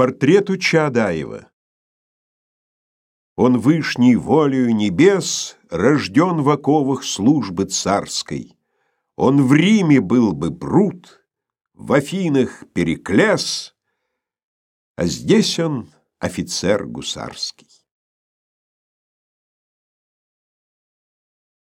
портрету Чаадаева. Он вышней волею небес рожден в оковах службы царской. Он в Риме был бы Брут, в Афинах Переклес, а здесь он офицер гусарский.